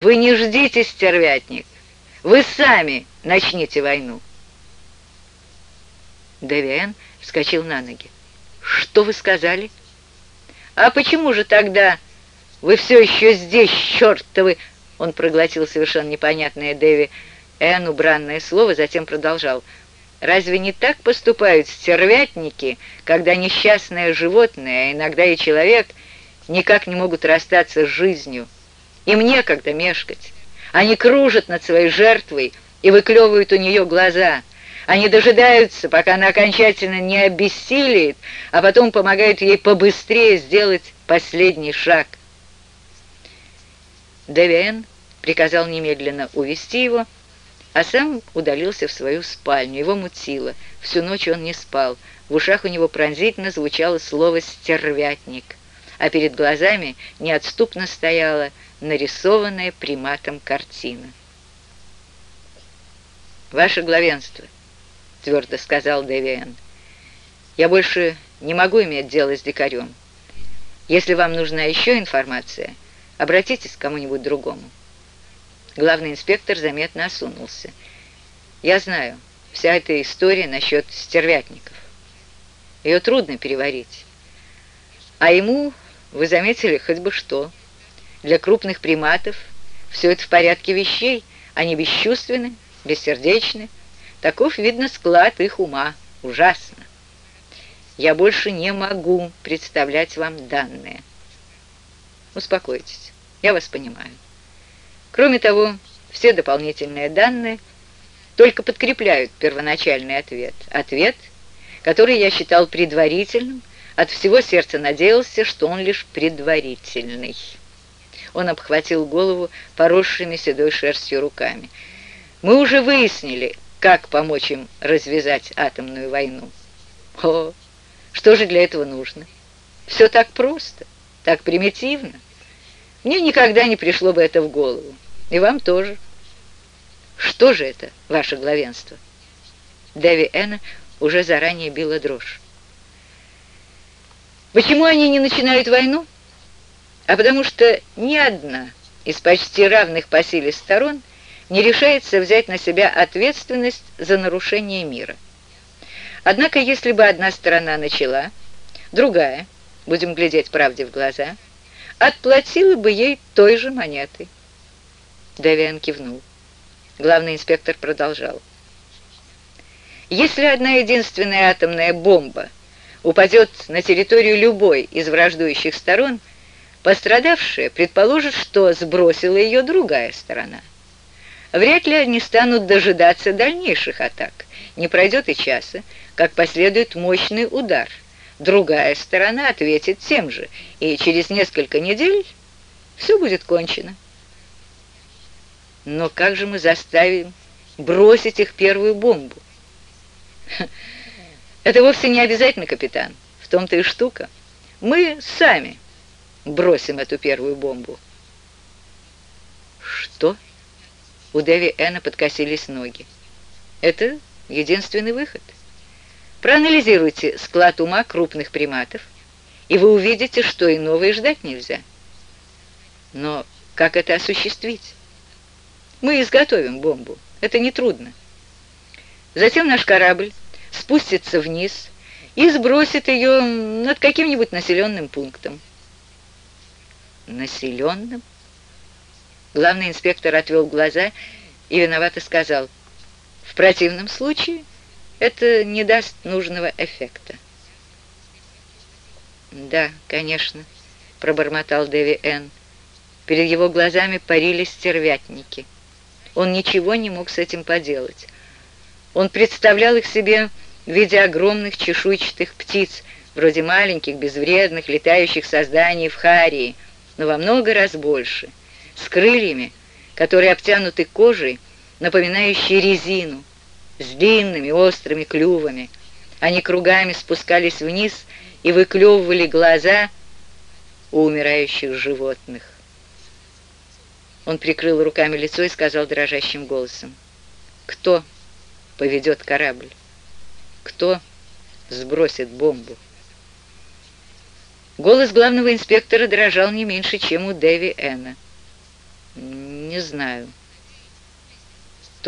Вы не ждите, стервятник. Вы сами начните войну. Девиан вскочил на ноги. «Что вы сказали?» «А почему же тогда вы все еще здесь, чертовы?» Он проглотил совершенно непонятное Дэви Эн убранное слово, затем продолжал. «Разве не так поступают стервятники, когда несчастное животное, а иногда и человек, никак не могут расстаться с жизнью?» Им некогда мешкать. Они кружат над своей жертвой и выклевывают у нее глаза. Они дожидаются, пока она окончательно не обессилит, а потом помогают ей побыстрее сделать последний шаг. Девиэн приказал немедленно увести его, а сам удалился в свою спальню. Его мутило. Всю ночь он не спал. В ушах у него пронзительно звучало слово «стервятник», а перед глазами неотступно стояла нарисованная приматом картина. «Ваше главенство», — твердо сказал Девиан, — «я больше не могу иметь дело с дикарем. Если вам нужна еще информация, обратитесь к кому-нибудь другому». Главный инспектор заметно осунулся. «Я знаю, вся эта история насчет стервятников. Ее трудно переварить. А ему, вы заметили, хоть бы что». Для крупных приматов все это в порядке вещей, они бесчувственны, бессердечны. Таков, видно, склад их ума. Ужасно. Я больше не могу представлять вам данные. Успокойтесь, я вас понимаю. Кроме того, все дополнительные данные только подкрепляют первоначальный ответ. Ответ, который я считал предварительным, от всего сердца надеялся, что он лишь предварительный. Он обхватил голову поросшими седой шерстью руками. «Мы уже выяснили, как помочь им развязать атомную войну». «О, что же для этого нужно? Все так просто, так примитивно. Мне никогда не пришло бы это в голову. И вам тоже». «Что же это, ваше главенство?» Дэви Энна уже заранее била дрожь. «Почему они не начинают войну?» А потому что ни одна из почти равных по силе сторон не решается взять на себя ответственность за нарушение мира. Однако, если бы одна сторона начала, другая, будем глядеть правде в глаза, отплатила бы ей той же монетой. Девиан кивнул. Главный инспектор продолжал. Если одна единственная атомная бомба упадет на территорию любой из враждующих сторон – Пострадавшая предположит, что сбросила ее другая сторона. Вряд ли они станут дожидаться дальнейших атак. Не пройдет и часа, как последует мощный удар. Другая сторона ответит тем же, и через несколько недель все будет кончено. Но как же мы заставим бросить их первую бомбу? Это вовсе не обязательно, капитан. В том-то и штука. Мы сами бросим эту первую бомбу». «Что?» У Дэви Эна подкосились ноги. «Это единственный выход. Проанализируйте склад ума крупных приматов, и вы увидите, что и ждать нельзя. Но как это осуществить? Мы изготовим бомбу. Это нетрудно. Затем наш корабль спустится вниз и сбросит ее над каким-нибудь населенным пунктом населенным? Главный инспектор отвел глаза и виновато сказал, в противном случае это не даст нужного эффекта. «Да, конечно», — пробормотал Дэви Энн. Перед его глазами парили стервятники. Он ничего не мог с этим поделать. Он представлял их себе в виде огромных чешуйчатых птиц, вроде маленьких, безвредных, летающих созданий в Харии — но во много раз больше, с крыльями, которые обтянуты кожей, напоминающей резину, с длинными острыми клювами. Они кругами спускались вниз и выклевывали глаза у умирающих животных. Он прикрыл руками лицо и сказал дрожащим голосом, «Кто поведет корабль? Кто сбросит бомбу?» Голос главного инспектора дрожал не меньше, чем у Дэви Энна. не знаю.